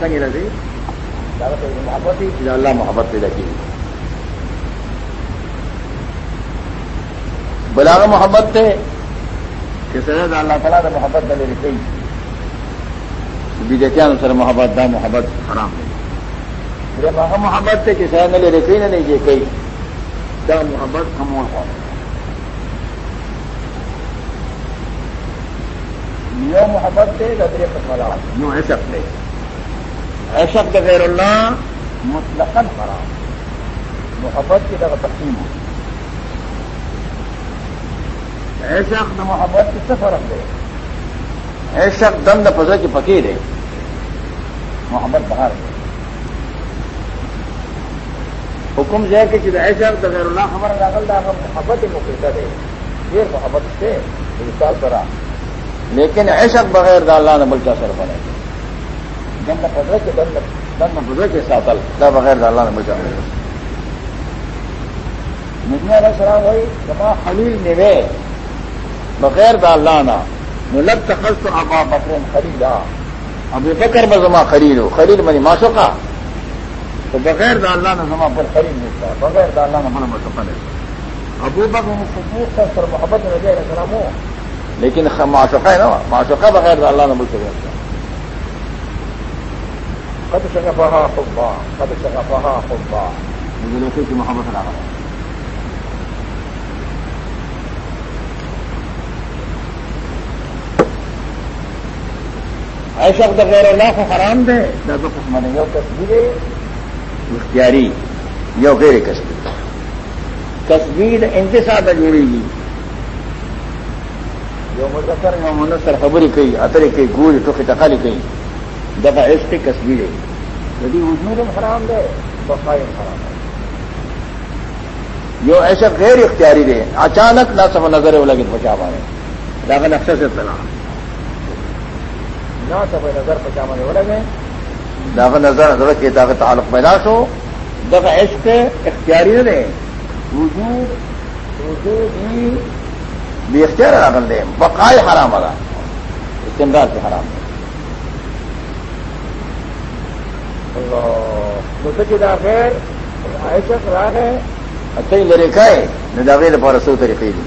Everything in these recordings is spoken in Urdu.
سنگ رہی محبت ہی اللہ محبت پیدا کی۔ بلاغ محبت تھے کہ سرد اللہ تعالیٰ نے محبت نہ لے کئی بھی دیکھا سر محبت، دا محبت حرام ہے۔ میرے محبت تھے کہ سر نے لے رکھی نہ نہیں یہ کئی دا محبت ہم یو محبت تھے گدرے پسملا یوں ایسک لے ایسک غیر اللہ مطلق حرام محبت کی طرح تقسیم ہو۔ ایسا محبت کس سے فرق دے۔ ایسا دم نہ پذر کی پکی دے۔ محبت باہر دے۔ حکم جو ہے کہ جب ایسا غیر اللہ خبر داخل دا محبت ہی دے۔ یہ محبت سے سال کرا لیکن ایسا بغیر دا اللہ نے بلچا سر بنے دن نہ کے دن دن پذر کے ساتھ دا بغیر اللہ نے بلچا بنے نجمہ علیہ السلام ہوئی جمع خلیل نوے بغیر دا اللہ نا۔ ملک تخص تو ابا بکر خریدا ابھی بکر میں زما خرید ہو۔ خرید منی ماشو کا تو بغیر دا اللہ نے زما پر خرید ملتا بغیر دا اللہ نے بڑا مسفا نہیں ابو بکر صدیق کا سر محبت نبی علیہ السلام ہو۔ لیکن معشوقہ ہے نا۔ معشوقہ بغیر دا اللہ نے مل سکے قد شغفها حبا قد شغفها حبا. مجھے لوگوں کی محبت رہا ایسا غیر اللہ کو حرام دے نہ تو کچھ مانے یو تصویر اختیاری یو غیر کشمیر تصویر انتظار جوڑے گی جو مظفر یو منصر خبری کئی اتری کئی گوج ٹوکی ٹکالی کئی. کی تصویر ہے یدی وجود حرام دے بفائی حرام ہے جو ایسا غیر اختیاری دے اچانک نہ سب نظر وہ لگے بچا پائے داخل اکثر سے تلا نہ سب نظر پچا مانے ہو لگے۔ نظر کے داخل تعلق پیدا ہو دفعہ عشق اختیاری نہ دے۔ وجود وجود ہی اختیار راغل دے۔ بقائے حرام والا استمرار کے حرام۔ اللہ راہ ہے اچھا میرے طریقے دی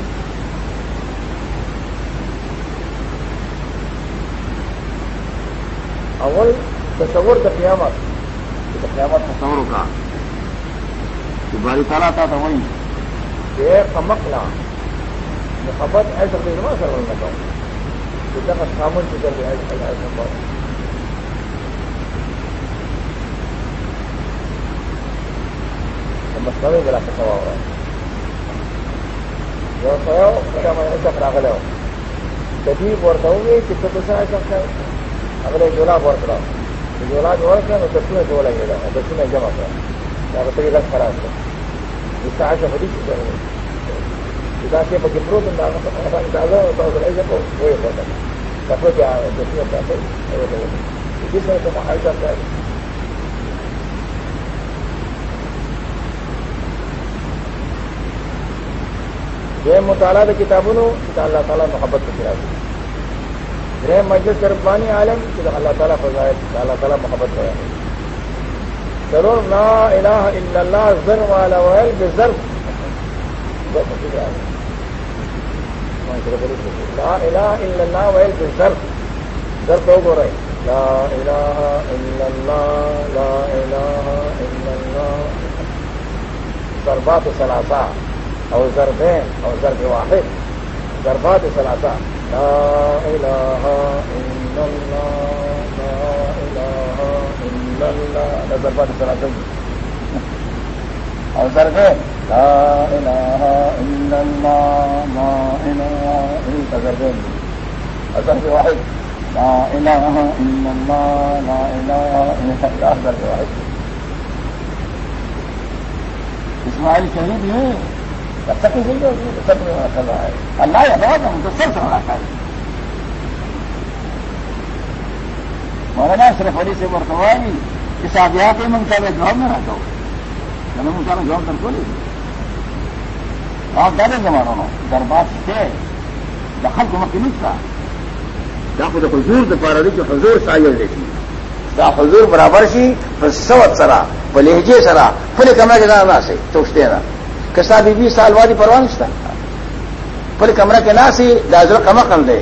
اول تصور کا قیامت۔ قیامت تصور کا۔ کہ باری تعالیٰ تھا تو وہی۔ کہ کمکنا محبت ایسا نہ سر سامن سے کر دیا ایسا مسئلہ نہیں بلا سکا ہوا ہے۔ جو سو میں ایسا راغل ہو کبھی بورتا ہوں گے کتنے دوسرا ایسا اگلے جولا بورت رہا جولا جو ہے نا دس میں جو لگے گا دس میں جمع کر یا تو یہ لگ خراب ہے جس سے آج بڑی چیز ہے۔ جدا کے بچے پرو تم ڈالو تو ایسا کو وہی ہوتا ہے کپڑے کیا دس میں پیسے۔ جس میں تم ایسا کیا یہ مطالعہ کتابوں کتاب اللہ تعالیٰ محبت کی خلاف گرہ مسجد کربانی عالم کہ اللہ تعالیٰ فضائے اللہ تعالیٰ محبت کرا ضرور لا الہ الا اللہ زر والا ویل بے ضرب لا الہ الا اللہ ویل بے ضرب ضرب دو گو رہے۔ لا الہ الا اللہ، لا الہ الا اللہ۔ ضربات ثلاثہ او ضربين او ضرب واحد ضربات ثلاثة لا إله إلا الله لا إله إلا الله لا ضربات ثلاثة او ضربين لا الہ إله إلا الله لا إله إلا ضربين ضرب واحد، لا إله إلا الله لا إله إلا الله ضرب واحد۔ اسماعیل شہید ہے۔ سب سب ہے اللہ بہت ہم سب مولانا صرف علی سے برتوائی اس آدیا کے منگتا ہے جواب میں رہتا ہوں میں منگتا جواب کر کو نہیں اور زیادہ زمانوں میں دربار سے دخل کو مکی تھا۔ جب حضور تو پارا دی حضور سائل دیتی دا حضور برابر شي په سوت سره په لهجه سره په کمره کې نه ناسي توشته که ستا بی سال سالواری پروان شته. پل کمره کې ناسي د حضرت کما کړل دی.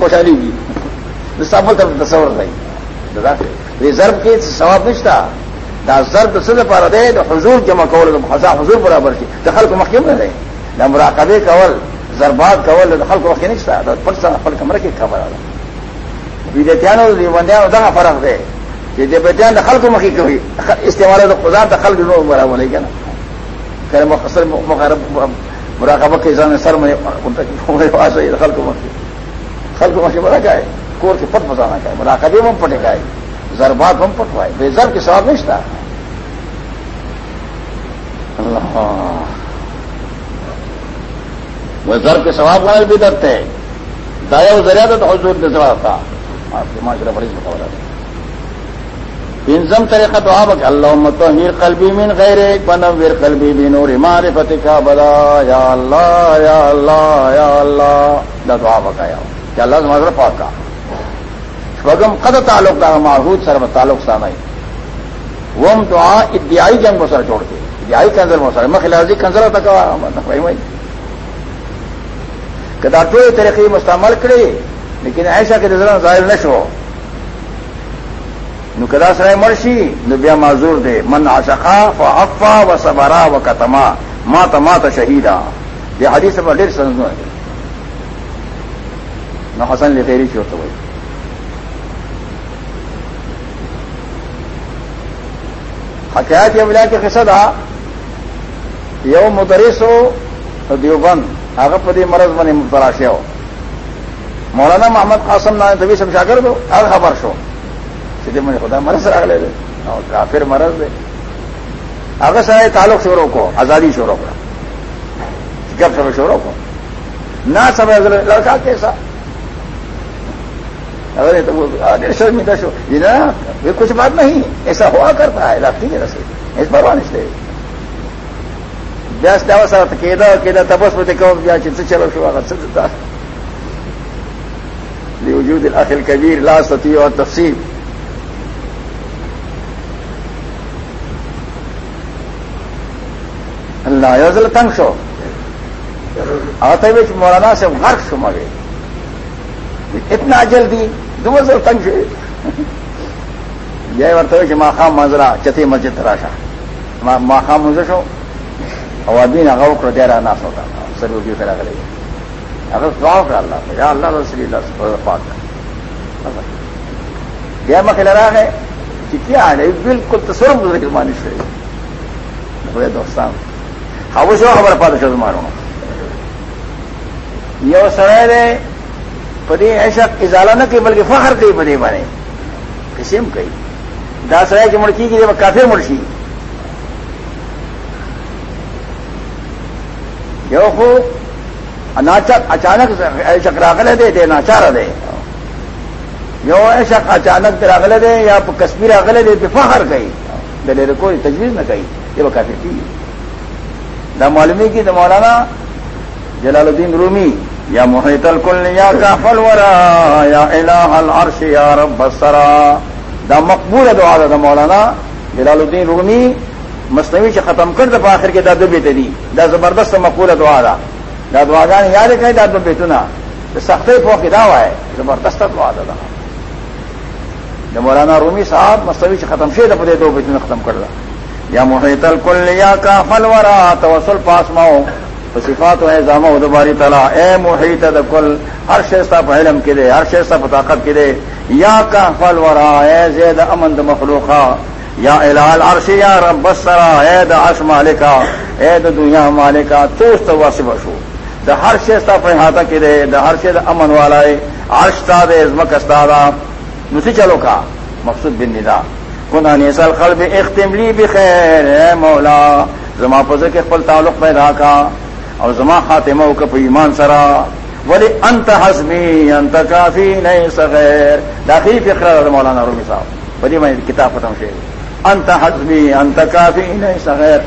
خوشالي وي. د سامل تصور دی. ریزرو کے ثواب نشته. دا ضرب د څه لپاره دی؟ د حضور جمع کول د خدا حضور برابر شي. د خلکو مخکې نه دی. د مراقبه کول، ضربات کول، د خلکو مخکې نشته. دا پټ سره خپل کمره کې خبره ده. ویدتیانو د دغه فرق دی. چې د بدعتان د خلکو مخې کوي استعمال د خدا د خلکو نو برابر نه کنه کله مخصر مخرب مراقبه کې ځان سر مې کومه واسه د خلکو مخې خلکو مخې مراقبه کور کے کې پټ مزانه کوي مراقبه هم پټه کوي ضربات هم پټ وای به ضرب کې ثواب نشته الله وہ ضرب کے ثواب والے بھی درتے دایا و ذریعہ تو حضور نے سوال تھا۔ آپ کے معاشرہ بڑی مقابلہ۔ انزم طریقہ تو آپ اللہ متحر قلبی من غیر ایک، بنور قلبی بھی نور معرفت کا بدا یا اللہ یا اللہ یا اللہ۔ دا تو آپ کا یا۔ اللہ سے مذہب پاک قد تعلق کا معروض سر تعلق سا نہیں وم تو ادیائی جنگ کو سر چھوڑ کے۔ ادیائی کنزل میں سر۔ میں خلاجی کنزل تک کدا ٹوئے طریقے مستعمل کرے، لیکن ایسا کہ نظر ظاہر نشو نو کدا سرائے مرشی نو بیا معذور دے من عشقا فعفا و صبرا و کتما. ما تما تو شہیدا یہ حدیث میں ڈیر سمجھنا ہے نو حسن لے تیری چور تو حکایت یہ ملا کے قصہ تھا یو مدرس ہو دیوبند. اگر پدی مرض بنی مبتلاشے ہو مولانا محمد قاسم نہ تبھی سمجھا کر دو اگر خبر شو. سیدھے مجھے خدا مرض رکھ لے دے اور کافر مرض دے اگر سر تعلق شوروں کو آزادی شوروں کا جب سب شوروں کو نہ سمجھ لڑکا کیسا؟ اگر تو شرمندہ شو۔ یہ نا، یہ کچھ بات نہیں۔ ایسا ہوا کرتا ہے لگتی ہے رسی اس پر وانش دے بیاس دا سره کېدا کېدا تاسو په کوم بیا چې څه چلو شو هغه څه لوجود الاخ الكبير لا استطيع التفصيل اللہ یوزل تنگ شو هغه آتے بچ مولانا سے غرق شو مگے اتنا جلدی دو زل تنگ شو یہ ورته چې ما خام منظره چته مسجد راشه ما خام منظر شو. او ادین هغه وکړه ډیر نه سودا سره وګړي سره غلې هغه دعا وکړه الله یا الله رسول الله صلی الله پاک بیا مخې مخه لراغه چې کیا نه بالکل تصرف د رحماني شوی دوستان. هغه شو خبره پاتې شو زمانو یو سره ده په دې عشق ازاله نه کوي بلکې فخر کوي په دې باندې قسم کوي دا سره چې مړ کیږي د کافر مړ شي یو خو اچانک ایشک راغلے دے دے ناچار دے۔ یو ایشک اچانک راغلے دے یا کشمیر راغلے دے پہ فخر گئی دلیر کوئی تجویز نہ گئی یہ وہ کافی تھی۔ دا معلومی کی دا مولانا جلال الدین رومی، یا محیط الکل یا کافل ورا یا الہ العرش، یا رب السرا۔ دا مقبول دعا دا مولانا جلال الدین رومی مصنوعی سے ختم کر دفعہ آخر کے دادو بیٹے دی۔ دا زبردست مقبول دعا دا۔ دا دعا گان یاد ہے دادو بیٹنا سخت فو کی دعوا ہے۔ زبردست دعا دا دا۔ مولانا رومی صاحب مصنوعی سے ختم شے دفعہ دو بیٹنا ختم کر دا یا محیط الکل، یا کا فلورا توسل پاس ماؤ صفات ہے زامہ ادباری تلا اے محیط کل ہر شیستہ پہ علم کے دے، ہر شیستہ پہ طاقت کے دے. یا کا فلورا اے زید امن مخلوقہ یا الال عرش یا رب بسرا اے دا عرش مالکا. اے دا دنیا مالکا توست واسب شو دا ہر شیستا پہ ہاتھا کی دے دا ہر شیز امن والا ہے عرش تا دے ازمک استادا نسی چلو کا؟ مقصود بن ندا. کنا نیسل قلب اختم لی بخیر اے مولا۔ زما پزر کے خپل تعلق پیدا کا اور زما خاتمہ کا ایمان سرا۔ ولی انت حسبی انت کافی نہیں سغیر داخلی فکر مولانا رومی صاحب۔ بڑی میں کتاب ختم شیئر انت حزبی انت کافی نہیں سغیر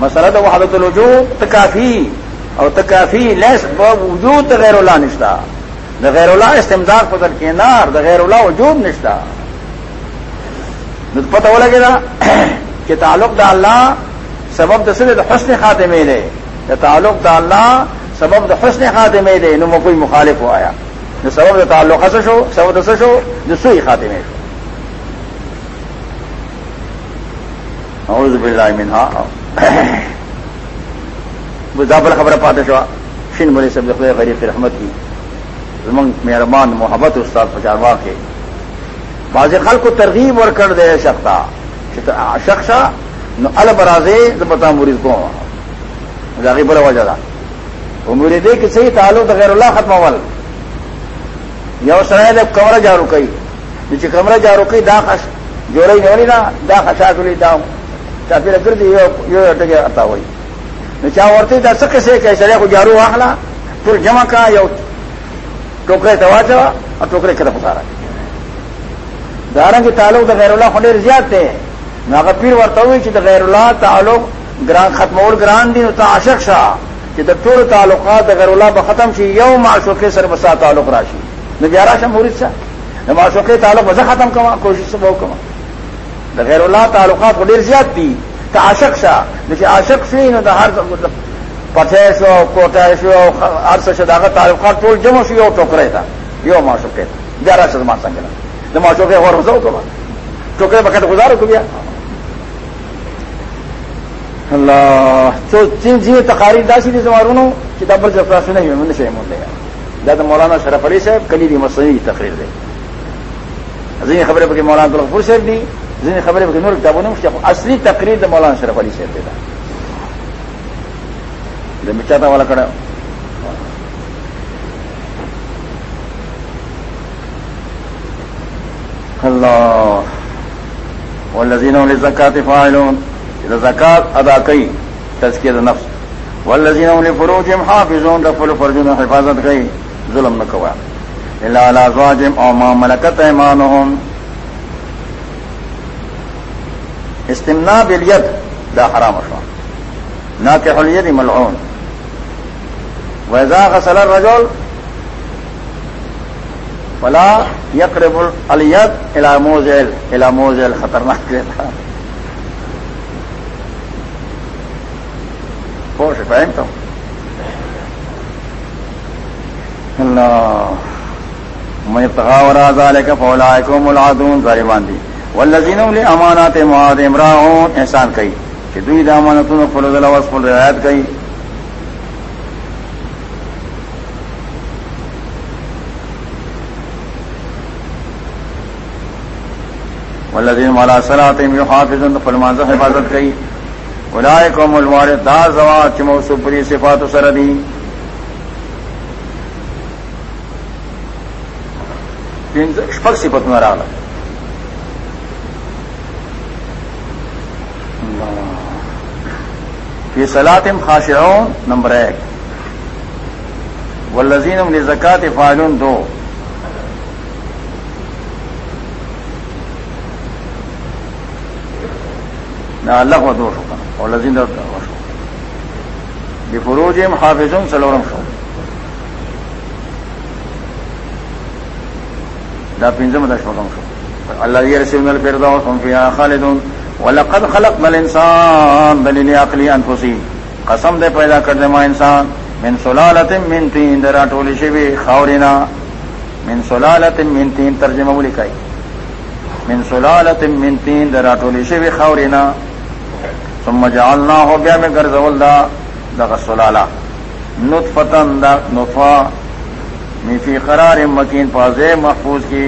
مسئلہ تو وحدت الوجود تکافی اور تکافی لیس وجود غیر اللہ نشتا۔ د غیر الله استمداد په دل کې نار د غیر الله وجوب نشتا۔ نو پته ولګی دا چې تعلق د الله سبب د سره د حسن خاتمه دی د تعلق د الله سبب د حسن خاتمه دی نو کوئی مخالف وایا نو سبب تعلق څه شو، سبب د څه شو د سوی خاتمه شو۔ اعوذ باللہ منها خبر پاتے شو شن بولے سب خدای غریب رحمت کی۔ زمن مہربان، محبت، استاد پچاروا کے بعض خل کو ترغیب اور کر دے شخصا شخصا البرازے بتا مرید کو ذاکر بڑا وجہ تھا وہ مرید کہ صحیح تعلق غیر اللہ ختم اول یا سرائے جب کمرہ جا رکئی نیچے کمرہ جا رکئی دا خش جو رہی نہیں نا دا خشا کلی دا چاپی لگر دی یہ اٹکے آتا ہوئی چا ورته دا څه کیسه کې سړی خو جارو واخلا ټول جمع کا یو ټوکرې ته واچو او ټوکرې کړه پساره دارنګ تعلق د غیر الله خو ډیر زیات دی نو هغه پیر ورته وی چې د غیر الله تعلق ګران ختمول ګران دي نو ته عاشق شه چې د ټول تعلقات د غیر الله به ختم شي یو معشوقه سره بسا تعلق راشي نو بیا راشه مرید شه د معشوقه تعلق به ختم کما، کوشش وکړه د غیر الله تعلقات ډیر زیات دي ته عاشق شه چې عاشق شي نو د هر پټه شو کوټه شو هر څه شو داغه تعلقات ټول جمع شو، یو ټوکرې تا۔ یو معشوقه بیا راشه ما څنګه د معشوقه اور وځو کوم ټوکرې بکټ گزارو کو بیا الله. څو چې جی تقاریر داسې دي زمارونو چې د بل ځفرا سونه یې مونږ شي مونږ دا د مولانا شرف علي صاحب کلی دی مصنوعي تقریر دی. ځینې خبره پکې مولانا عبدالغفور صاحب دي ځینې خبرې به نور کتابونه مشته اصلي تقریر د مولانا شرف علي صاحب دی د مچاته والا کړه الله والذین هم للزکات فاعلون اذا زکات ادا کوي تزکیه نفس. والذین هم لفروجهم حافظون د خپل فرجونو حفاظت کوي ظلم نه کوي الا على ازواجهم او ما ملكت ايمانهم استمنا بالید دا حرام شو. ناکح الید ملعون. ویزا غسل الرجل فلا يقرب الید الى موزل خطرناک دیتا خوش فهمتم اللہ۔ من ابتغى وراء ذلك فاولئك العادون ظالمان دي والذین لی امانات معاد امراؤن احسان کئی۔ کہ دوی دا امانتون فلو دل وصف رعایت کئی۔ والذین مالا صلاتهم یحافظون فلمان حفاظت کئی. اولئکم الوارث، دا زوات چې موصوف پری صفات سره دي پنځه شپږ صفاتونه راغله فی سلاتم خاشعون، نمبر ایک. والذین زکات فالون دو. نہ اللہ و دو شکا اور لذین بفروج حافظ سلورم شو۔ دا پنجم دا دشمکم شو۔ اللہ یہ رسول الفردوس ہم فیہا خالدون۔ ولقد خلقنا الانسان دلیل عقلی انفسی قسم دے پیدا کر دے ما انسان۔ من سلالت من تین درا ٹولی شوی خاورینا۔ من سلالت من تین ترجمہ بولی کئی من سلالت من تین درا ٹولی شوی خاورینا۔ ثم جعلنا ہو بیا میں گرزول دا دا سلالا۔ نطفتن دا نطفا می فی قرار مکین پازے محفوظ کی۔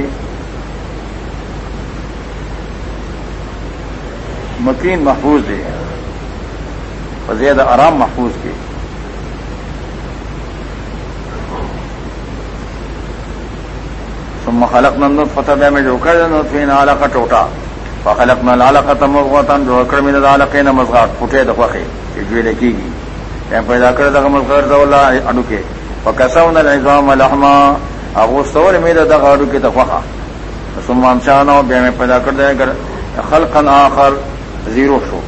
مکین محفوظ دے زیادہ آرام محفوظ کے ثم خلقنا النطفة بما جو کړه نطفه علاقه ټوټه فخلقنا العلقه مضغه جو کړه من العلقه نه مضغه پټه د خوخه چې جوړ کیږي یم پیدا کړ دغه مضغه زولا اډو کې وکسونا العظام لحما. اغه سور مې دغه اډو کې د خوخه ثم انشانو بیا پیدا کړ دغه خلقا اخر زیرو شو.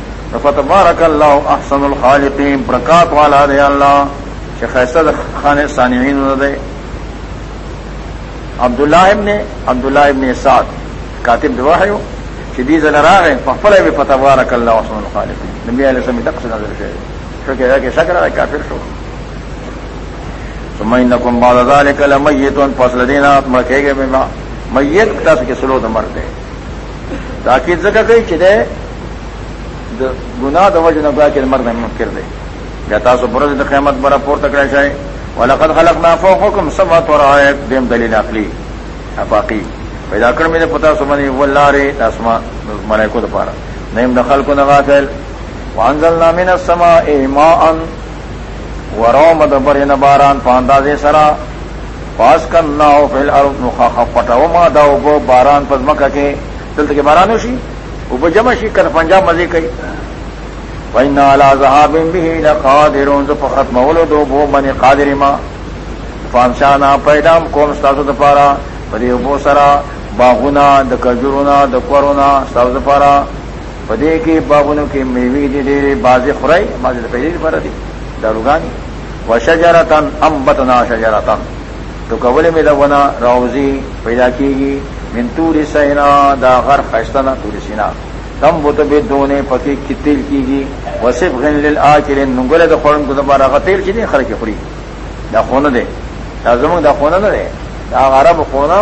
فتبارک اللہ احسن الخالقین. برکات والا دے اللہ. شیخ خانے سانعین دے. عبداللہ ابن عبداللہ ابن سعد. کاتب دعا ہے شدید نراغ ہے پفل بھی فتح وارک اللہ عثمان الخالف نبی علیہ السلام تک سے نظر شے شو کہ کہ شکر ہے کافر شو. ثم انکم بعد ذلك لمیتون فصل دینا مرکے گئے میں میت تاس کے سلو تو مرتے تاکید زکا کئی چدے گناہ دو وجہ نگاہ کے مرد ممکر دے یا تاسو برز قیامت برا پور تک رہ جائے ولقد خلقنا فوقكم سبع طرائق دیم دلیل عقلی. افاقی. پیدا کر میں نے پتا سمنی ولارے اسما ملائکو دپارا نیم دخل کو نغافل وانزلنا من السماء ماء وروم دبر نباران پانداز سرا۔ پاس کرنا فی الارض نخاخ پٹاو ما داو گو باران پزمکا کے۔ دلت کے باران ہوشی؟ وہ جمع شی کر پنجاب مزے کئی۔ وینا لا ذهاب به لقادرون۔ ز فقط مولو دو بو من قادر ما۔ فامشانا پیدام کوم استاسو د پارا۔ پدی بو سرا۔ باغونا د کجرونا د کورونا استاسو د پارا. پدی کی باغونو کی میوی دی دی بازی خړای بازی د پیدی پر دی دروغانی وشجرتن انبتنا شجرتن تو کول می دونه راوزی پیدا کیږي من تور سینا، دا غر خشتنا تور سینا. کم بت بے دونے پکی کی تیل کی گی وسیف غن لل آ کے نگلے دا خورن کو دوبارہ کا تیل کی دے خر دا خون دے. دا زمن دا خون نہ دے دا عرب خونا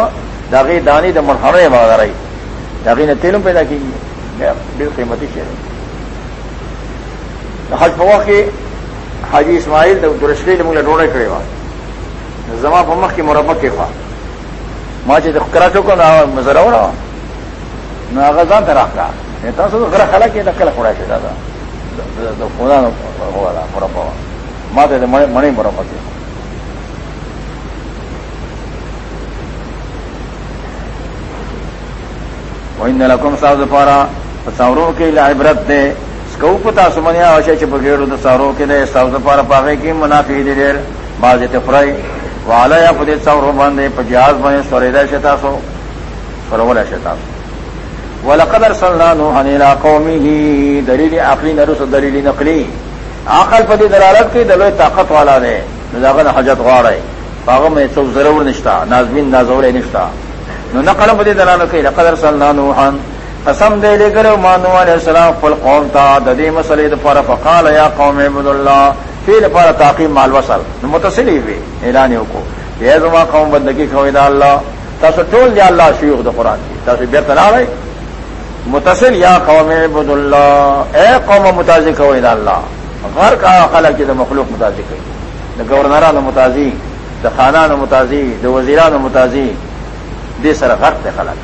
دا غی دانی دا مرحرے باغ رہی دا غی نے تیلم پیدا کی گی قیمتی شہر حج پوا کے حاجی اسماعیل درشلی مجھے ڈوڑے کھڑے ہوا زما پمک کی مربت کے خواہ ماں چیز کرا چوکا نہ مزرا ہو رہا نہ آغازان تراخ کا تاسو غره خلک د کله خورای شي دا د خدانو مربع ما ته د مړی مربع دي وین لکم صاحب پارا تصورو کې لا عبرت ده سکو پتا سمنیا او چې په ګیرو د سارو کې ده صاحب پارا پاوې کې منافع دي ډېر باز ته والا یا په دې څورو باندې په جهاز باندې سورېدا شتا سو سرول شتا سو۔ ولقد ارسلنا نوحا الى قومه دلیل عقلی نرس دلیل نقلی۔ عقل پدی دلالت کی، دلوی طاقت والا دے۔ نزاغن حجت غاڑے۔ باغ میں سو ضرور نشتا، نازمین نازور نشتا۔ نو نقل پدی دلالت کی لقد ارسلنا نوحا، قسم دے لے کرو مانو علیہ السلام فل قوم تا ددی مسئلے دفار فقال یا قوم عبد اللہ فی لپارا تاقیم مال وصل. متصل متصلی ہوئی اعلانیوں کو یہ زما قوم بندگی کھوئی دا اللہ تاسو ټول یا اللہ شیوخ دا قرآن کی تاسو بیرته لاړئ؟ متصل یا قوم عبد اللہ اے قوم متازی کو اللہ غر کا خلق کی مخلوق متازی کوي. د گورنرانو متازی، د خانانو متازی، د وزیرانو متازی. دې سره غرق دی خلق.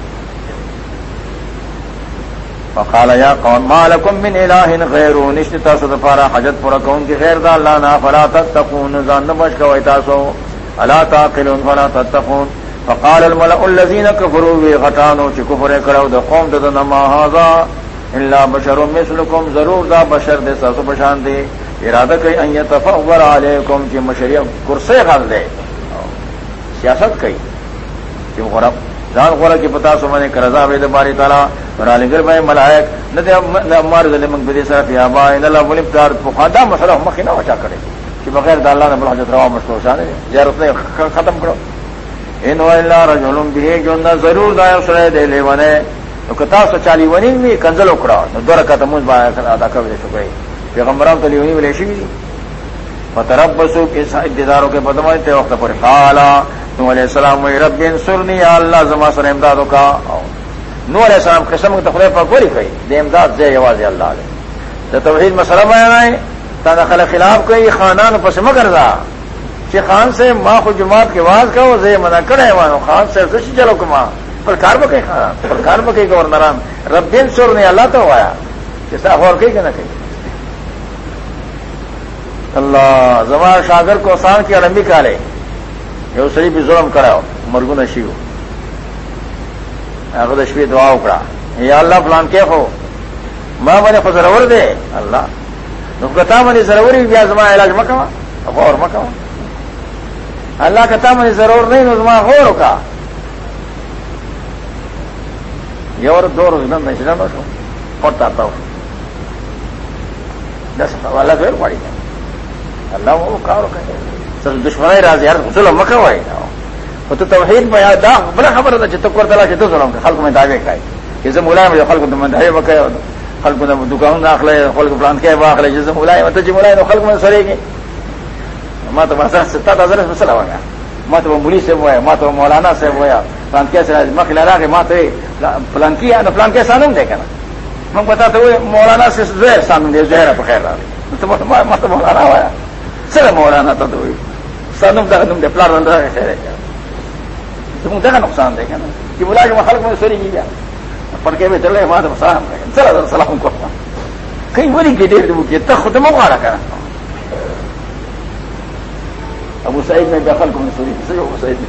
فقال یا قوم، ما لكم من اله غیر نشت، تاسو د پاره حاجت کون کی غیر د الله نه فلا تتقون ځان مش کوي تاسو. الا تعقلون، فلا تتقون. فقال الملأ الذين كفروا بغتانو چې کفر کړو د قوم د نما هاذا الا بشر مثلكم ضرور دا بشر دې تاسو په شان دي اراده کوي ان يتفور عليكم چې مشریع کرسي غل دي سیاست کوي چې غرب ځان غره کې پتا سو باندې کرزا وې د باري تعالی ورالګر به ملائک نه دې امر دې موږ به دې سره بیا با ان الله ولي دار په خدا مسله مخ نه وچا کړي چې بغیر د الله نه بل حاجت روا مشتو شانه زیارت نه ختم کړو ان اللہ رجل بھی جو ضرور دا سڑے دے لے ونے۔ نو کتا سو چالی ونی می کنزل وکړه نو دره کته موږ باندې ادا کوي شو پیغمبران ته لیونی ولې شي دي فتربصوا اس انتظارو کے بدمه ته وخت پر قالا نو علیہ السلام رب انصرنی یا الله زما سره امداد وکا نو علیہ السلام قسم ته خدای په کوری کوي د امداد ځای یوازې الله له د توحید مسله بیان تا دخل خلاف کوي خانان پس مگر دا چې خان سے ما خو جماعت کے واز کا زه منع کړه وانه خان سے څه چلو کما۔ پر کار به خان پر کار به گورنران ربین سور نے اللہ تو وایا چې تا اور کوي کنه کوي الله زما شاګر کو آسان کی اړمبي کاله یو سړي به ظلم کړو مرګونه شیو هغه د دعا وکړه یا الله پلان کې هو ما باندې خو ضرور دی الله نو کتا باندې ضروري بیا زما علاج مکوا غور مکوا اللہ کا تھا مجھے ضرور نہیں نظما غور کا۔ یہ اور دو روز میں نشنا نہ سو پڑتا آتا ہوں دس والا پھر پڑی جائے اللہ وہ کار سر دشمن راز یار غسل مکہ ہوئے۔ تو توحید میں دا بل خبره ده چې بڑا خبر تھا چتک کر تلا چتو سلام خلق میں دعوے کا جیسے مولا میں خلق میں دعوے بکے خلق میں دکان داخلے خلق پلان کوي کے باخلے جیسے مولا مت جی مولا خلق میں سرے گی۔ ماں تو بس ستا تھا مسئلہ ہو گیا۔ ماں تو ملی سے ہوا ہے، ماں تو مولانا سے ہوا پلان کیسے میں کھلا کے ماں تو پلان کیا نا پلان کیا سانم دیکھا نا۔ میں بتا تو مولانا سے زہر سانم دے زہر بخیر ماں تو مولانا ہوا سر مولانا تو سانم دے پلان رندر ہے تم دیکھا نقصان دیکھا نا کہ بلا کہ خلق میں سوری کی گیا پڑکے میں چلے وہاں تو سلام چلا سلام کو کئی بری کی دیر وہ کیا خود مارا کرا ابو سعید میں دخل کو سوری کی ابو سعید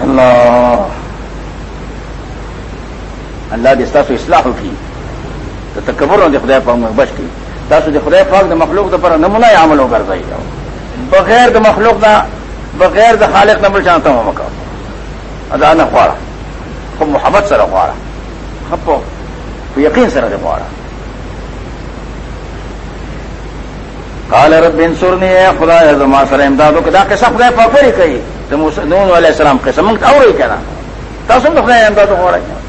اللہ اللہ دستا سے اصلاح کی تو تکبر ہوں خدا پاؤں گا بچ کی تاسو د خدای پاک د مخلوق د پر نمونه عمل وګرځي بغیر د مخلوق دا بغیر د خالق نه بل چانته وکړه ادا نه خواړه خو محبت سره خواړه خپو په یقین سره د خواړه قال رب انصرني يا خدای زما سره امدادو کدا که څه خدای پاک لري کوي. د موسی، نوح علیہ السلام قسم ته اوري کنه. تاسو د خدای امدادو غواړئ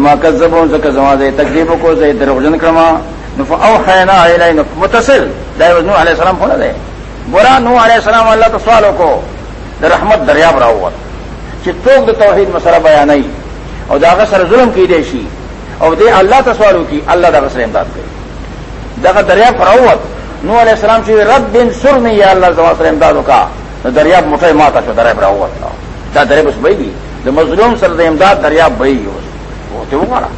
بما کذبوا زکه زما دې تکذیب کو زې دروغجن کړما نو فاوحینا الینا متصل. دا نو علی السلام خو نه دی ګورا نو علی السلام الله ته سوال وکړو د رحمت دریاب راووت چې څوک د توحید مسله بیانای او دا هغه ظلم کې دی شي او دې الله ته سوال وکړي الله دا سره امداد کوي دا دریاب راووت نو علی السلام چې رب انصرنی یا الله زما سره امداد وکا نو دریاب مټه ماته شو، دریاب راووت دا دریاب اوس به دی. د مظلوم سره د امداد دریاب به اوس مارا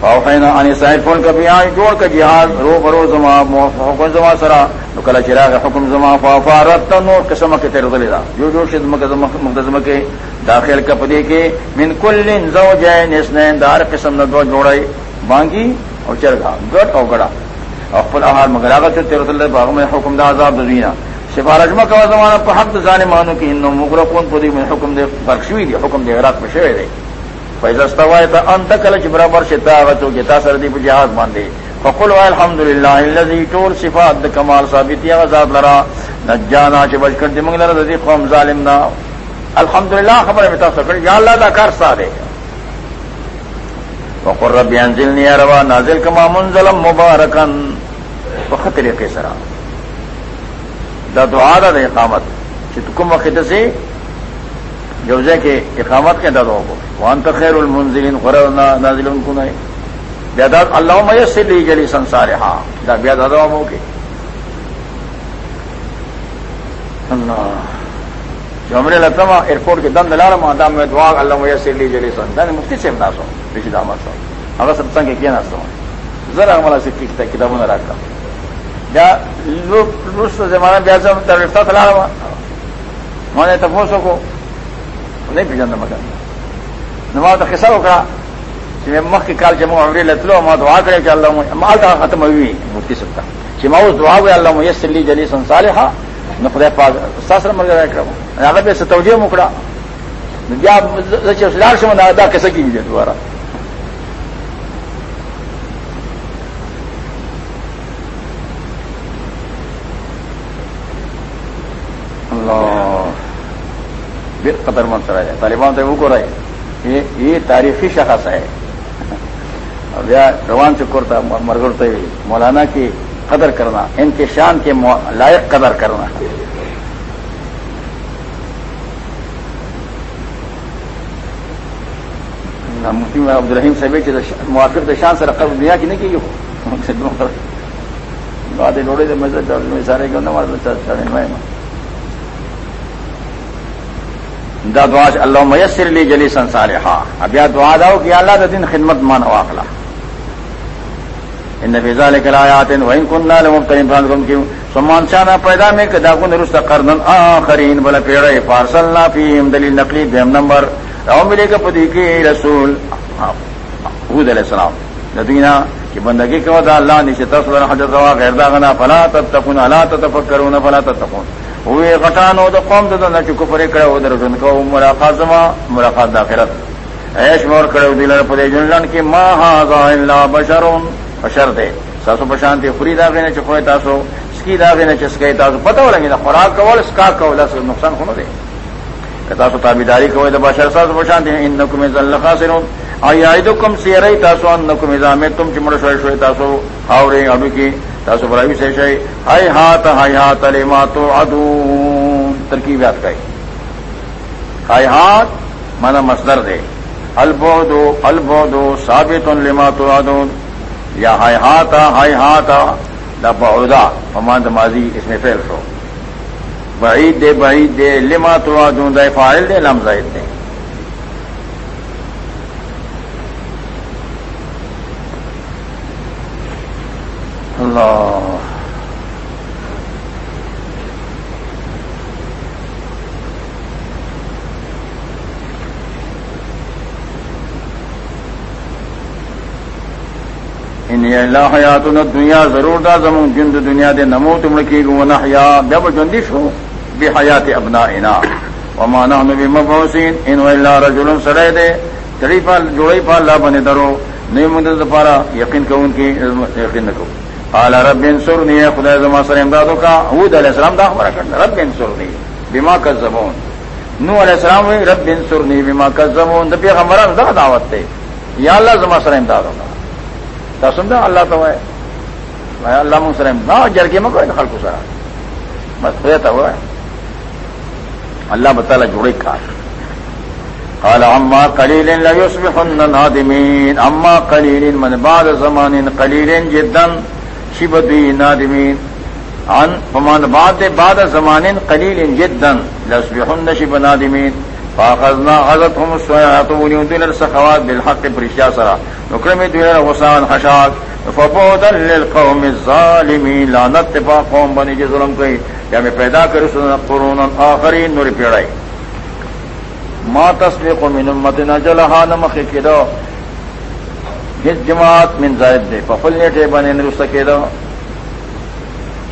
اوفینا ان سائد فون کبھی آئی جوڑ کا جہاز رو برو زما حکم زما سرا تو کلا چراغ حکم زما فافا رت نور قسم کے تیرے دلے دا۔ جو جو شد مقدم کے داخل کا پدے کے من کل زو جائے نسنین دار قسم نہ دو جوڑائی مانگی اور چرگا، گٹ اور گڑا۔ اور فل آہار مگر آگا چو تیرے دلے باغ میں حکم دا عذاب دزینا سفارش کا زمانہ په حق ظالمانو کې انه مغرقون په دې حکم دې فرق شوی دی، حکم دې رات په شوی دی فایز استوای ته انت کله چې برابر شتا هغه ته چې تاسو ردی په جهاد باندې فقل الحمدلله الذي طول صفات د کمال ثابت، یا لرا۔ نجانا چې بچ کړ دې موږ لره د قوم ظالمنا الحمدلله خبره متا سره یا الله دا کار ساده وقر رب انزلني يا نازل کما منزل مبارکا وخت طریقې سره دا دعا دا دا اقامت. چې کوم وخت سے جوزے کے اقامت کے دادوں کو. وان تخیر المنزلین غرر نازل ان کو نہیں بیاداد اللہ میسر لی جلی سنسار ہاں دا بیا دادا ہو کے. جو ہم نے لتما ایئرپورٹ کے دم دلا رہا دام میں دعا اللہ میسر لی جلی سن. دا مفتی سے ناسو رشید احمد صاحب اگر ستسنگ کے کیا ناسو ذرا ہمارا سے کتابوں نے رکھا. زمانہ بیاض مطلب رفتہ تھا رہا میں نے تفوسوں کو نہیں پیجن مگر۔ نما تو قصہ اکڑا کہ میں مخ کی کال جمع عمری لتلو ما دعا کرے کہ اللہ مال کا ختم ہوئی مفتی سکتا کہ میں اس دعا ہوئے، اللہ میس لی جلی سنسال ہاں نہ خدا پاک ساسر مر گیا کرا۔ اگر میں ستوجہ مکڑا لار سے میں ادا کیسے کی دوبارہ۔ قدر مند چلا جائے۔ طالبان تو وہ کو رہے یہ تاریخی شخص ہے۔ روان چکر تھا مرغرتے ہوئے مولانا کی قدر کرنا، ان کے شان کے لائق قدر کرنا۔ مفتی عبد الرحیم صاحب کی موافق شان سے رقم دیا کہ نہیں کی لوڑے سارے دا دعا اللہ میسر لی جلی سنسار ہاں اب یا دعا داؤ کہ اللہ دن خدمت مان واخلا ان فضا لے کر آیا تین وہیں کن لم کی سمان شانہ پیدا میں کہ داغن رست کردن آخرین بلا پیڑے پارسل نہ فیم دلیل نقلی دیم نمبر۔ رو ملے گا پدی کی رسول۔ حود علیہ السلام۔ ندینا کہ بندگی کے ودا اللہ نیچے تصور حجت غیر داغنا فلا تتقون الا تتفکرون، فلا تتقون۔ ہوئے غٹانو دا قوم دا نہ چکو پرے کرے ادھر جن کو ملاقات زما، ملاقات داخرت ایش مور کرے دل پدے جنلن کی ما هذا الا بشر بشر دے. ساسو پشانتی خری داغے نے چکوے تاسو، سکی داغے نے چسکے تاسو. پتہ ہو لگے خوراک کول اسکا کول اس نقصان کھنو دے. تاسو تابیداری کوئی دا بشر ساسو پشانتی ہیں، انکم ذل خاسرون آئی آئیدکم سیرئی تاسو، انکم اذا میں تم چمڑ شوئے شوئے تاسو ہاورے اڑو کی تاسو برائی سے شئی ہائی ہاتھ ہائی ہاتھ لما تو ادو ترکیب یاد کئی ہائی ہاتھ مانا مصدر دے. البو دو البو دو ثابت لما تو ادون یا ہائی ہاتھ ہائی ہاتھ دا. بہدا فمان ماضی اس میں فیل شو. بعید دے بعید دے لما تو ادون دے فائل دے لم زائد دے. اللہ۔ اللہ حیات دنیا ضرور دا، زمون جند دنیا دے نمو تم کی گو نہ حیا جب جندش ہو بے حیات ابنا انا ومانا نبی مبوسین ان اللہ رجل سڑے دے۔ جڑی پال، جوڑی پال لا بنے درو۔ نہیں مدد پارا یقین کو ان کی، یقین نہ کرو اعلی رب انصر نہیں خدا زما سر امدادوں کا حود علیہ السلام دا ہمارا کرنا رب انصر نہیں بیما نو علیہ السلام ہوئی رب انصر نہیں بیما کا زبون دا دعوت تے یا اللہ زما سر امدادوں کا تا سمجھا اللہ تو ہے اللہ من سر امداد جرگے میں کوئی خلق سرا بس خدا ہوا ہے اللہ بتالا جوڑے کار قال، اما قليل لا يصبحن نادمين اما قليل من بعد زمان قليل جدا شبدي نادمين عن فمان بعد بعد زمان قليل جدا ليصبحن شب نادمين فاخذنا غزتهم الصيحة وليدل السخوات بالحق برشا سرا. نكرم دير غصان حشاك فبودا للقوم الظالمين لا نتفا قوم بني جي جی ظلم كي يا میں پیدا کرو سن قرون آخرین نور پیڑائی. ما تسبق من امتنا جلها نمخ کدو جس جماعت من زائد دے پفل نیٹے بنے نرست کدو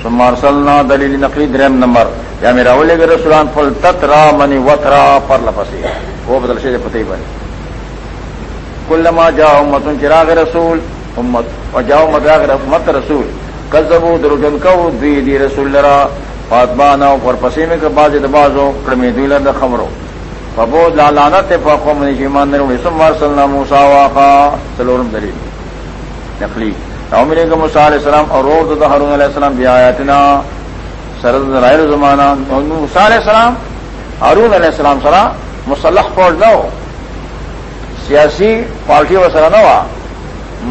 ثم ارسلنا دلیل نقلی درم نمبر۔ یا میرا ولے گے رسولان فل تترا منی وترا پر لپسی۔ وہ بدل سے پتہ ہی بنے۔ کل ما جا امت چراغ رسول، امت، اور جاؤ مت مت رسول۔ کذبو درجن کو دی دی رسول لرا۔ فاطمہ پر پسیمے کے باز دبازو کڑمی دی لر خمرو۔ فبو لالانت فقوم نشیمان نروڑی سمار صلی موسا واقع سلورم دلیل. نقلی. عمر کا موسا علیہ السلام. اور روز دا حرون علیہ السلام بھی آیاتنا. سرد رائل زمانہ. موسا علیہ السلام ہارون علیہ السلام سرا مسلح فوج نہ ہو سیاسی پارٹی وسرا نہ ہوا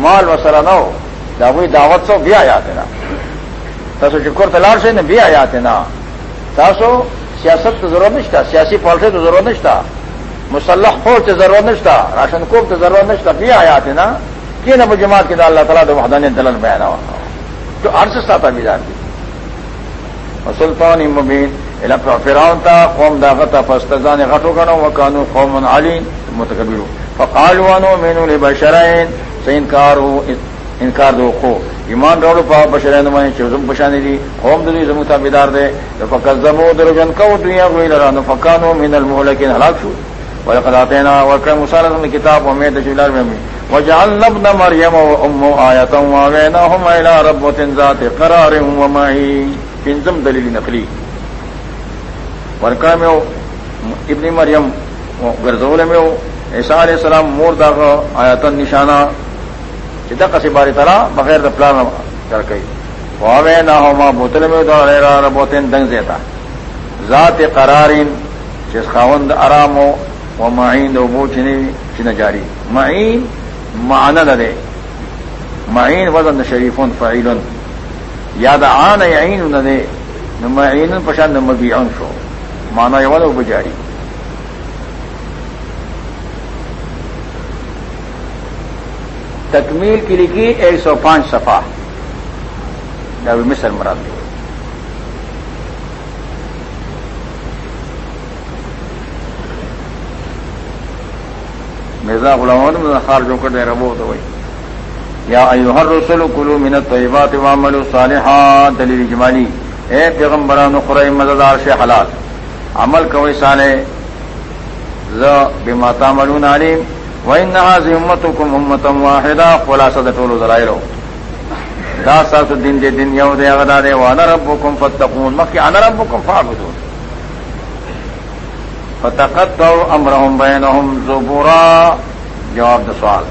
مال وسرا نہ ہو داوئی دعوت سو بھی آیات نا تاسو چکر تلار سے بھی آیات نا تاسو سیاست تو ضرورت نہیں تھا سیاسی پالیسی تو ضرورت نہیں تھا مسلح فوج تو ضرورت نہیں تھا راشن کوپ تو ضرورت نہیں تھا بھی آیا تھے نا کہ نہ جماعت کے اللہ تعالیٰ تو محدان دلن بیان ہوا تو عرص تھا بیدار کی۔ سلطان مبین فراؤن تھا قوم داغت فستان غٹو گنو و کانو قوم علی متقبر فقالوانو مینو لبشرائن سے انکار ہو انکار دو، خو ایمان روڈ پا بشرے نمائیں چوزم پشانی دی، قوم دلی زمتا بیدار دے۔ فقط زمو در جن کو دنیا کوئی لرا، نفقانو من المہلکین حلاک شو۔ ولقد آتینا وکرم مسالت کتاب ومید جلال میں وجعلنا ابن مریم و امو آیتا وغیناهم الى ربوت ذات قرار ومعی پنزم دلیل نقلی۔ ورکا میں ابن مریم، گرزول میں عیسیٰ علیہ السلام مور داغ آیتا نشانہ۔ چدا کسی باری طرح بغیر د پلان کر گئی واوے نہ ہو ماں بوتل میں دو بوتین دنگ دیتا ذات قرارین جس خاوند آرام ہو وہ معین دو بو چنی چن جاری۔ معین معن دے۔ معین وزن شریفن فعیلن یاد آن یعین نہ دے۔ معین پشند مبی شو۔ مانا یو بجاری۔ تکمیل کی لکھی ایک سو پانچ صفحہ۔ مصر مراد۔ مرزا غلام خار جو کر دے ربو تو وہی۔ یا ایوہر رسول کلو منت طیبات وعملو صالحات دلیل جمالی اے پیغمبران قرئی مزدار سے حلال۔ عمل کوئی سالے ز بماتا ملون علیم۔ وإنها زمتكم أمة واحدة خلاصة طول ذلائلو دا ساس الدين دي دين يو دي غدا دي وانا ربكم فاتقون. مكي انا ربكم فاعبدون. فتقطعوا امرهم بينهم زبورا. جواب دا سوال.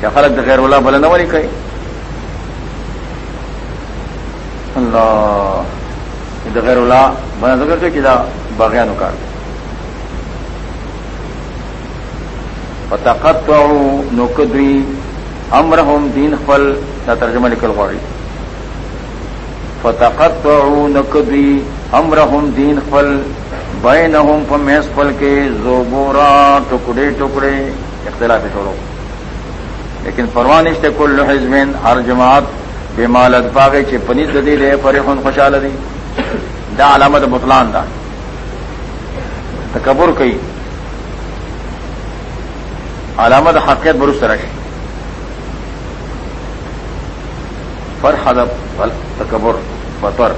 کیا خلق دا غیر اللہ بلند ولی کئی؟ اللہ. دا غیر اللہ بلند ذکر کہ دا باغیانو کار دے. فتقطعوا نقدوی امرهم دین خپل دا ترجمه لیکل غواړي فتقطعوا نقدوی امرهم دین خپل بینهم په میس خپل کې زوبورا ټوکړي ټوکړي اختلاف ټولو لیکن پروا نشته کل حزب هر جماعت بے مالت پاگے چې پنیز ددی دے فرحون خوشاله دي دا علامه د بطلان دا. تکبر کوي علامت حقیقت برس رش فر حدب تکبر بطر۔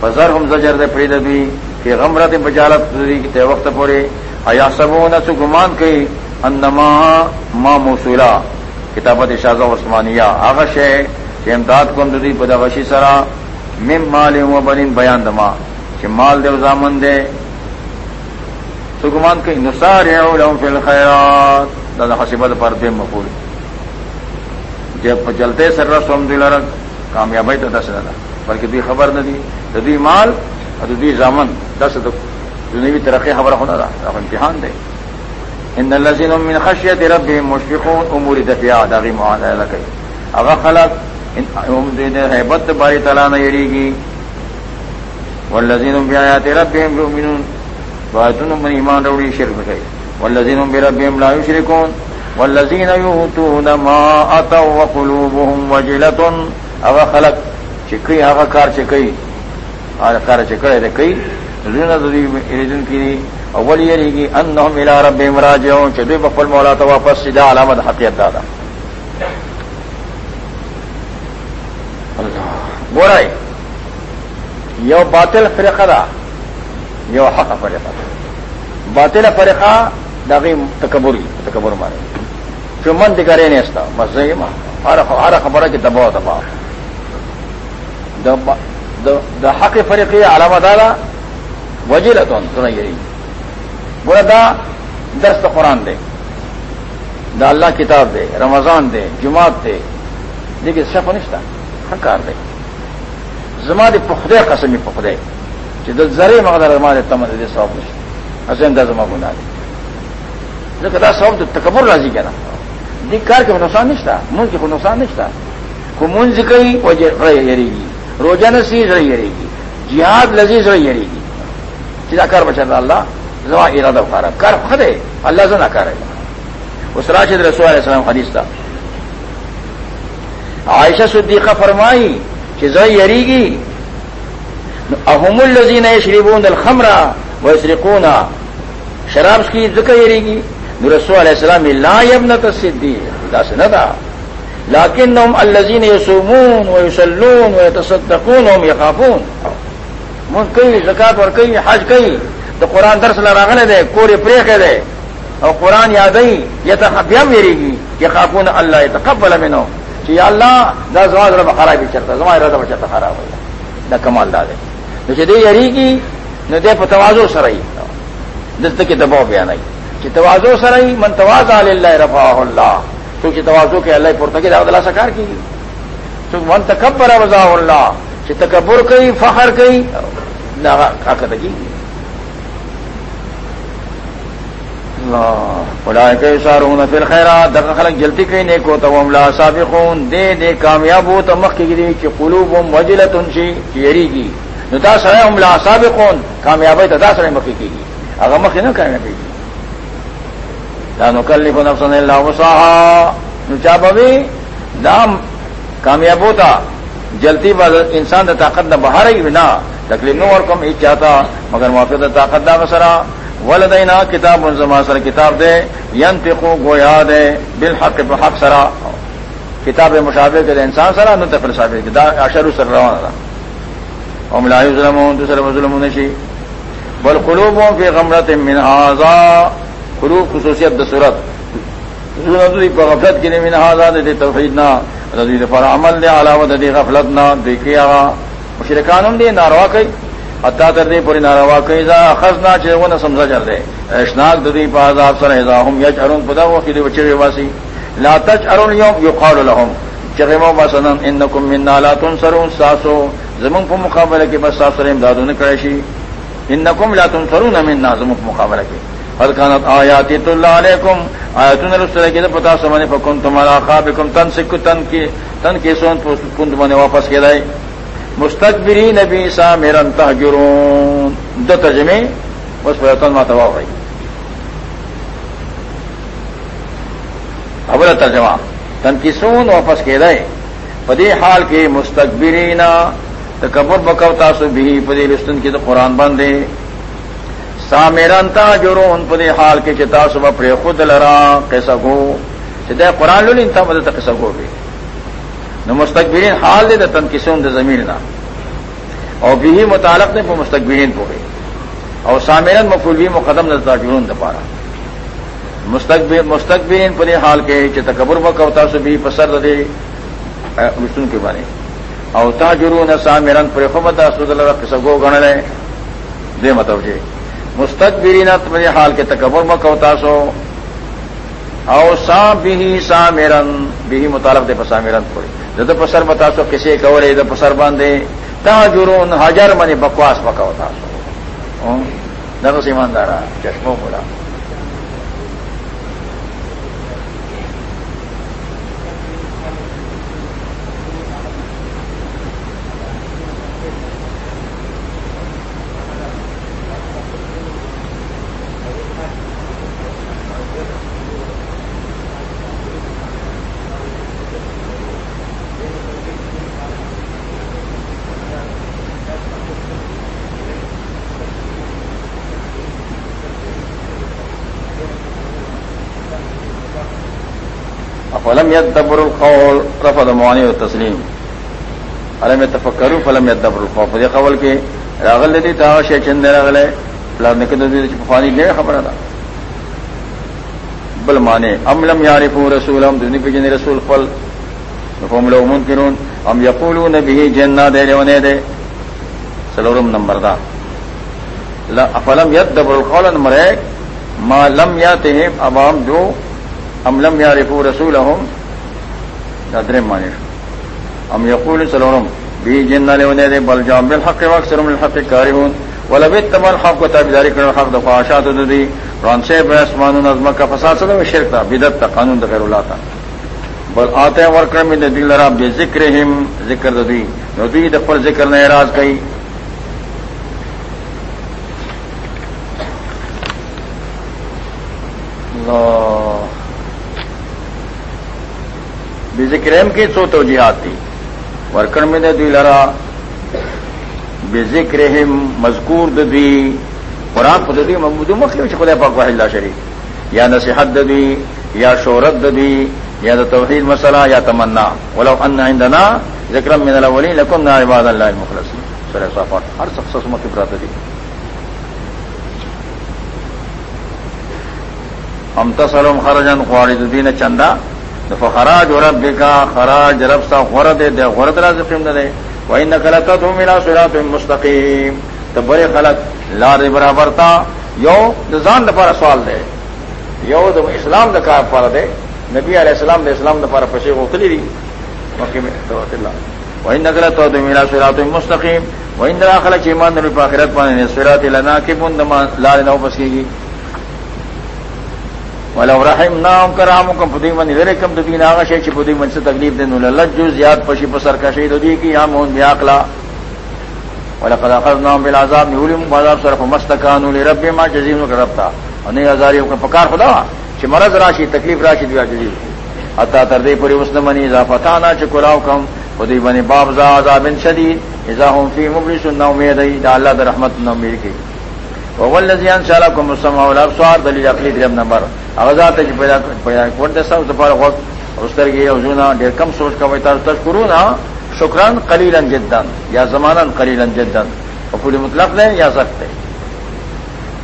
فضر ہم زجر دے پڑی دبی کہ غمرت بجالت تے وقت پورے۔ ایا سبو نہ سو گمان کئی انما ما موصولا۔ کتابت شازہ عثمانیہ۔ آغش ہے کہ امداد کو اندی بدغشی سرا۔ مم مال و بنین بیان دما۔ کہ مال دے زامن دے۔ سگمان کئی نسار لهم فی الخیرات۔ دا حسیبت پر دے مقبول جب چلتے سر رس ہم دل رکھ کامیابی تو دس نہ بلکہ دی خبر نہ دی دی مال، اور دی زامن، دس دنوی ترقی خبر ہونا تھا اب امتحان دے. ان الذين من خشيه ربهم مشفقون، امور دفيا داغي معاذ لك اغا خلق، ان دین هیبت باری تعالی نہ یریگی. والذین بیاات ربهم یؤمنون. واتن من ایمان روڑی شرک ہے والذين بربهم لا يشركون والذين يؤتون ما أتوا وقلوبهم وجلة. أغا خلق چکی هغه کار چکی هغه کار چکړه ده کوي. زونه د دې اریدن کې اول یریږي انهم الى ربهم راجعون، چې دوی خپل مولا ته واپس سیده علامه حقیقت ده. ګورای یو باطل فرقه ده. یو حق فرقه باطل فرقه داغی تکبری تکبر مارے جو من دکھارے نہیں استا بس ہر خبر ہے کہ دباؤ دباؤ دا حق فریقی علامہ دادا وجہ رہتا ہوں سنا بولا دا درست قرآن دے دا اللہ کتاب دے رمضان دے جماعت دے دیکھیے شف نشتا حکار دے زما دے پخدے قسمی پخدے جد زرے مغدر رما دے تمن دے سواب نشتا حسین دا زما گناہ دے دا سبب تو تکبر راضی کیا نا دیکھ کار کے نقصان نہیں تھا من کے نقصان نہیں تھا کو منز گئی وہ یری گی روزانہ سی رہی یری گی جہاد لذیذ رہی یری گی چیزا کر بچا اللہ زما ارادہ اخارا کر خدے اللہ سے نہ کرے اس راشد رسول علیہ السلام حدیث تھا عائشہ صدیقہ فرمائی کہ زئی یری گی احم الزین شریبون الخمرا و شریقون شراب کی ذکر یری گی رسول علیہ السلام لا یبنت الصدی دا سندا لكنهم الذين يصومون ويصلون ويتصدقون وهم يخافون من کوي زکات ور کوي حج کوي د قران درس لراغله ده کورې پرېخه ده او قران یادای يتخبيم يريږي يخافون الله يتقبل منه چې یا الله دا زواج رب خرابې چرته زما اراده بچته خراب وي دا کمال ده نو چې دې یریږي نو دې په تواضع سره یې دلته کې دباو بیانای چې توازو سره من تواضع لله رفعه الله څوک چې توازو کې الله پورته کې دا سکار کیږي څوک من تکبر وضع الله چې تکبر کوي فخر کوي دا حق ته کیږي اللہ سارون فی الخیرات۔ دغه خلک جلتی کوي نیکو ته هم لا سابقون۔ دې دې کامیاب وو ته مخ کې دي چې قلوبهم وجلتون شي یریږي نو دا سره هم لا سابقون۔ کامیابی ته دا سره مخ کېږي هغه مخ نه کامیابی نکلف نفسن اللہ وسعها. نچا بوی دام کامیاب ہوتا جلتی بد انسان دا طاقت نہ بہار ہی بنا تکلیف نو اور کم ہی چاہتا مگر موقع دا طاقت دا مسرا ولدینا کتاب انزما سر کتاب دے ین پکو گویا دے بالحق حق سرا کتاب مشابہ کے انسان سرا نو تفر صاحب اشر سر روانہ ام لا ظلمون دوسرے ظلم نشی بل قلوبوں کی غمرت من آزا قلوب خصوصیت دسورت غفلت کی من آزا دے توحید نہ رضی پر عمل دے علاوت دے غفلت نہ دیکھے آگا مشرکان دے ناروا کئی اتا تر دے پوری ناروا کئی زا خزنا چے وہ نہ سمجھا چل دے اشناک ددی پاز آپ سر ہزا ہم یچ ارون پدا وہ کی بچے واسی لا تچ ارون یوم، یقال لهم. چغمو بسنن انکم منا لا تنصرون ساسو زمون په مقابله کې بس تاسو امدادونه کړی شي. انکم لا تنصرون منا زمون په مقابله کې. هر كانت آیات الله علیکم آیاتنا رسول کې پتا سمونه فکم تمہارا خوابکم تن سکو تن کې تن کې سون پوند باندې واپس کېدای مستقبری نبی سا میرن تهجرون. دو ترجمه بس په تن ما توا وایي تن کې سون واپس کېدای په دې حال کې مستقبرینا تکبر بکو تاسو به په دې لستون کې د قران سامیرانتا جوړو ان په حال کې چې تاسو په خود لرا قصه کو چې دا قران لولین ته مدد قصه کوږي نو مستقبلین حال دې د تنکسون د زمین نه او به متعلق نه په مستقبلین پوهي او سامیرن مفعول مقدم د تاجرون د پاره مستقبل مستقبلین په دې حال کې چې تکبر وکاو تاسو به په سر د دې مشتون کې باندې او تاجرون سامرن پر خبر تاسو دلته قصه کو غنلې دې مستقبری نت میرے حال کے تکبر مکوتا سو۔ او سا بھی سا میرن بھی مطالب دے پسا میرن پڑی جد پسر بتا سو کسی کورے د پسر باندھے تا جرون ہزار منی بکواس پکاؤ تاسو نرس ایماندارا چشموں پورا فلم يدبر القول، رفض موانی و تسلیم علم تفکرو فلم يدبر القول. فدی قول کې راغل دي تا شي چند راغله پلان نه کده دي چې فانی نه خبره بل معنی ام لم يعرفوا رسولهم دني په جن رسول خپل فهم لو منکرون، ام یقولون به جنہ دے لونه دے. سلورم نمبر دا. لا فلم يدبر القول، نمبر ایک. ما لم ياتهم ابام جو ام لم يعرفوا رسولهم؟ ادرم مانش ام يقول سلورم بي جن لونه دي بل جام بالحق واكثر من الحق كارهون ولو اتبع الحق وتابعداري کړه الحق د فحاشات د دي ران سے به اسمانو نظم کا فساد سره شرک تا، بدعت تا، قانون د غیر الله تا. بل آتے ورکر میں دل لرا بے ذکر ہم ذکر ددی نو دوی د خپل ذکر نه اعتراض کړي اللہ بی ذکر کی سو توجیحات تھی۔ ورکر میں دی لرا۔ بے ذکر مذکور دی۔ قرآن خود دی، محمود مختلف خدا پاک اللہ شریف یا نصیحت دی، یا شہرت دی، یا توحید مسئلہ، یا تمنا۔ ولو ان عندنا ذکر من الاولین لکن عباد اللہ المخلصین۔ سر صافات ہر سب سے مکبرات دی۔ ہم تصلم خرجن خوارد دین چندہ۔ خراج رب کا خراج رب سا غورت دے غورت رازقیم دے وہی نقلت تو میرا سرات مستقیم تو بڑے خلق لار برابر تھا یو نظام دفارا سوال دے. یو دم اسلام دکھا پارا دے. نبی علیہ السلام دے اسلام دفارا پشے وہ کلی دی. وہی نقلت تو میرا سرات مستقیم وہی نرا خلق ایمان نبی پاخرت پانے سرات لنا کی بند لال نو پس کی ولو رحم نام کرام کم پدی من ادھر کم تو دین آگا شیچ پدی من سے تکلیف دین لجو زیاد پشی پسر کا شہید دی کی یا مون بیاقلا ولقد اخذناهم بالعذاب نولم عذاب صرف مستکانوا لرب ما جزیم کا رب تھا اور نہیں کا پکار خدا. چھ مرض راشی، تکلیف راشی دیا جزیم اتا تردی پوری اس منی اضافہ نہ چکراو کم. خدی بنی باب زا عذاب شدید. اذا هم فی مبلس نہ امید دا اللہ در رحمت نہ امید کی. وول لذیان شالا کو مسلم الابصار دلیل عقلی دریم نمبر اغزات پیدا پیدا کوټ او زونه ډېر کم سوچ کوي تاسو تاسو کورونه شکران قلیلا جدا، یا زمانن قلیلا جدا اور پوری مطلق لیں یا سخت ہے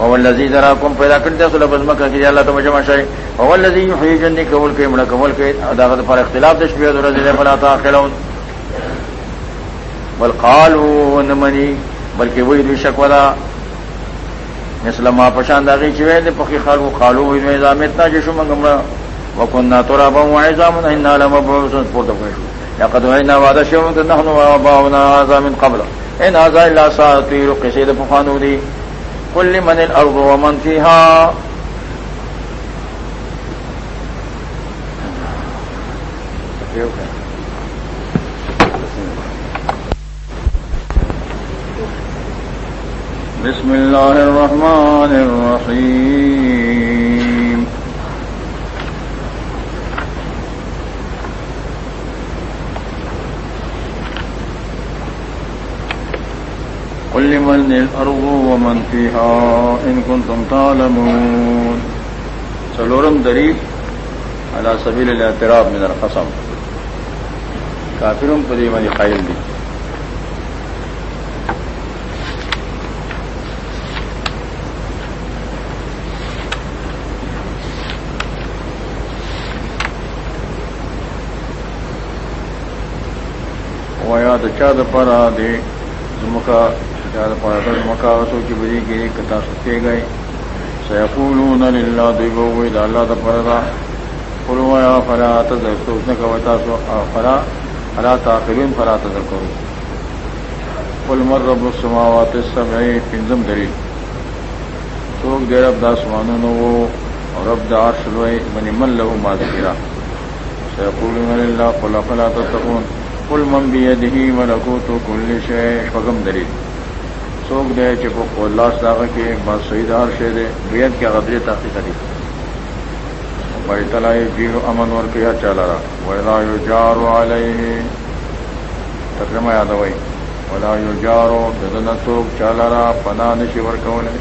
اول لذیذ ذرا کم پیدا کرتے ہیں سلب ازمک کی اللہ تو مجمع شاہی۔ اول لذیذ ہوئی جنی قبول کے مڑا قبول کے اداغت پر اختلاف دش بھی رضی فلا تا بل قالو نمنی بلکہ وہی دوی مثل ما پشان داغی چوے دے پخی خالو قالو وہی دوی نظام اتنا جشو منگمرا وکننا ترابا وعظام انہا لمبعوثن پورتا کنشو لقد وعدنا وعد شيء نحن واباؤنا هذا من قبل. ان هذا الا ساطير قصيده فخانو دي كل من الارض ومن فيها بسم الله الرحمن الرحيم. قل لمن الأرض ومن فيها إن كنتم تعلمون. سلورم دریب على سبيل الاعتراف من القسم. کافرم پدی منی قائل دی. ویا د پارا دے، زمکا چا د پرا دی زمکا مکاوتوں کی بری کے کتا سکتے گئے۔ سیقولون للہ دیگو گئی دا اللہ دا پردا قلوا یا فلا تذکر اس نے کہا سو فلا فلا تاخرین، فلا تذکر قل مر رب السماوات السبع پنزم دلیل۔ سوک دے رب دا سمانو وہ، اور رب دا عرش لوئے من من لہو ما ذکرہ۔ سیقولون للہ، قل فلا تتقون۔ قل من بیدہی ملکوت کل شے فگم دلیل سوک دے چپو کو اللہ صاحب کے بس سیدار شے دے بیت کیا غدری تاخی کری۔ بھائی تلائی جیر امن ور کیا چلا رہا ولا یو جارو علیہ۔ ترجمہ یاد ہوئی۔ ولا یو جارو ددن سوک چلا رہا پنا نشی ور کولے۔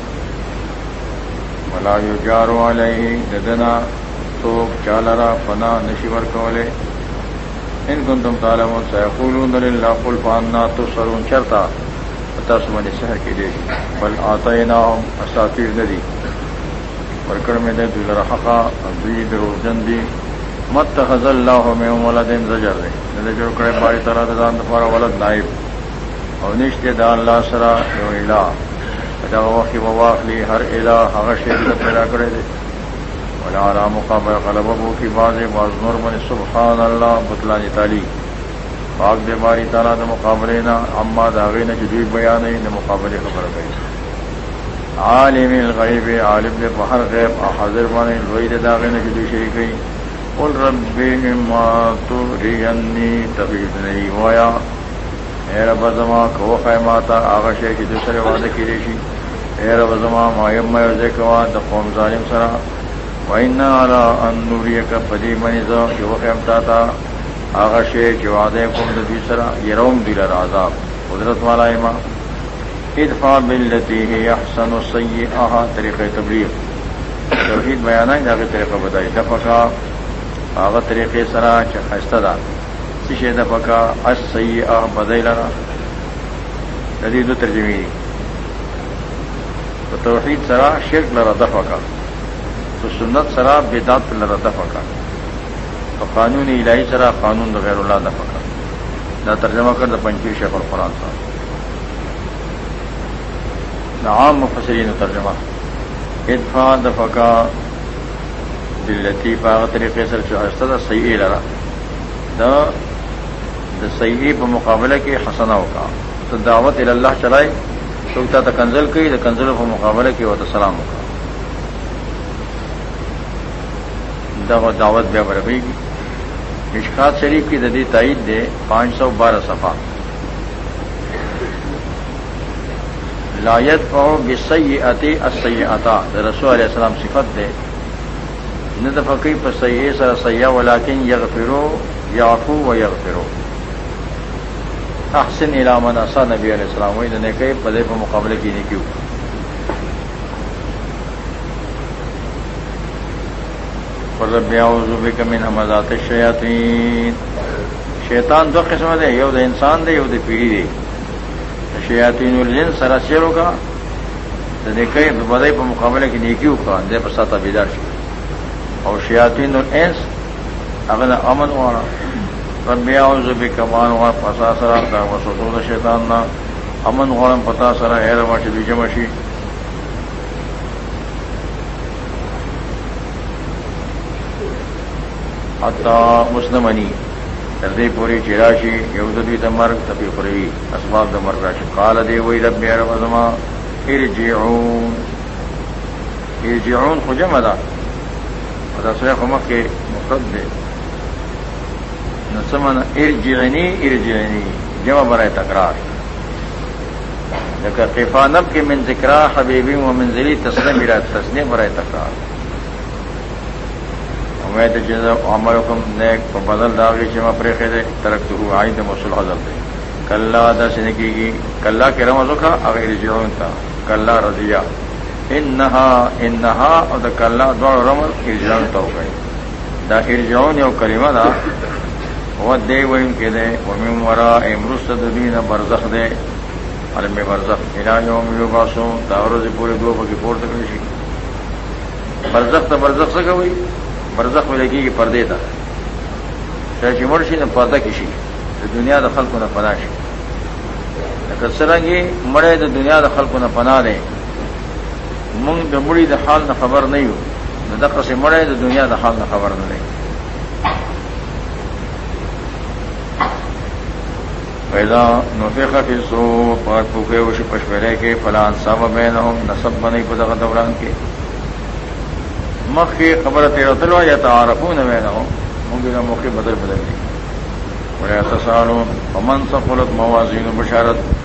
ولا یو جارو علیہ ددنا سوک چلا رہا پنا نشی ور کولے۔ ان کن تم تعلم سیقولون للہ قل فاننا تسرون چرتا تسمن شہر کے دے بل آتا نا اساتیر ندی۔ ورکڑ میں دے دل حقا دوی درو جندی مت حض اللہ میں ولدین زجر۔ دے زجر کرے باری طرح دان دفارا ولد نائب۔ اور نشتے دا اللہ سرا، یو الہ۔ ادا وقی وواخلی، ہر الہ، ہر شیر پیدا کرے دے۔ ولا على مقابل غلب ابو کی باز باز نور من سبحان اللہ بطلانی تعلیم۔ پاک دے باری تعالیٰ نے مقابلے نہ، اما داغے نے جدید بیان نہیں نہ مقابلے خبر گئی عالم الغیب، عالم نے بہر غیب، حاضر بانے لوئی دے داغے نے جدید شریک گئی قل رب ما ترینی طبیب نہیں ہوا اے رب زما کو خیماتا آغا شے کی دوسرے وعدے کی ریشی۔ اے رب زما، مایم میں کوا دا قوم ظالم سرا۔ وینا علا ان نوریک پدی منزا جو خیمتا تا آغا شے جوادے کم دبی سرا یہ روم دل آزاب قدرت والا اما ادفا بلتی ہے احسن و سی آہا طریقہ تبلیغ۔ توحید بیان ہے جاگے طریقہ بتائی دفقا آغا طریقے سرا خستہ دا۔ سشے دفقا اس سی آہ بدئی لرا جدید ترجمی تو توحید سرا شرک لرا دفقا تو سنت سرا بیدات لرا دفقا تو قانون الہی سرا قانون غیر اللہ دا پکا نہ ترجمہ کر دا پنچیر شیخ القرآن صاحب۔ نہ عام مفسرین ترجمہ۔ ادفا دفقا دلتی پاغ طریقے سر چوہستہ دا صحیح لرا۔ دا دا صحیح پہ مقابلہ کے حسنہ کا تو دعوت اللہ چلائے تو تا کنزل کی دا کنزل پہ مقابلہ کی وہ تو سلام کا دعوت بیا بربی گی اشخاط شریف کی ددی تائید دے، پانچ سو بارہ صفحہ۔ لایت پاؤ بسئی اتی اسی عطا رسول علیہ السلام صفت دے۔ ندفقی پر سید سر سیاح ولاکن یغ فرو یافو و یغ فرو احسن علامن اصا نبی علیہ السلام نے کئی پدے پر مقابلے کی نہیں کیوں؟ رب اعوذ بك من همزات الشياطين شیطان دو قسم دے، یو د انسان دے، یو د پیڑھی دے. شیاتین الجن سراسیروں کا کئی بدئی پر مقابلے کی نیکیوں کا دے پر ساتا بیدار شی اور شیاتین الانس اگر امن والا ربیا زبی کمان ہوا پسا سرا کا وسوسو شیطان نہ امن غورم پتا سرا، ایر ماشی دوجہ مشی اتا مسلمنی تردی پوری چراشی یودی دمر تبی پوری اسباب دمر راشی قال دی، وی رب میرا وزما ارجعون. ارجعون خو جمع دا دا سوی کے مفرد دے نسمن ارجعنی ارجعنی. جمع برائے تکرار. لیکن قفانب کے من ذکرہ حبیبی و منزلی تسلیم، میرا تسلیم برائے تکرار. میں تو جیسا عمر حکم نیک کو بدل داغی چما پرے دے ترک تو آئی تو مسل حضل دے۔ کلّا ادا سے نکی گی، کلّا کے رمض کا، اگر رجعون تھا۔ کلّا رضیا ان نہا ان نہا اور دا کلّا دوڑ رمض ارجعون تو ہو گئی دا ارجعون یو کلمہ دا، وہ دے وہ ان کے دے، وہ ممورا امرس دین برزخ دے۔ علم برزخ الا یوم یو باسوں داور پورے دو بکی پور تک برزخ تو برزخ سے گئی برزخ میں لگی کہ پردے تھا۔ شاہ مرشی نے پردہ کشی تو دنیا دخل کو نہ پناہ شی۔ سرنگی مڑے تو دنیا دخل کو نہ پناہ دے۔ منگ مڑی دخال نہ خبر نہیں ہو نہ دخل سے مڑے تو دنیا دخال نہ خبر نہ لے پیدا نوفیقہ کی سو پار پوکھے وش پشپرے کے فلان سب میں نہ ہوں نصب بنے کو دوران کے۔ مخ کی خبر تیرا تلوا یا تعارفوں نہ میں نہ ہوں ممکنہ موقع بدل بدل گئی بڑے سسالوں امن سفولت موازین بشارت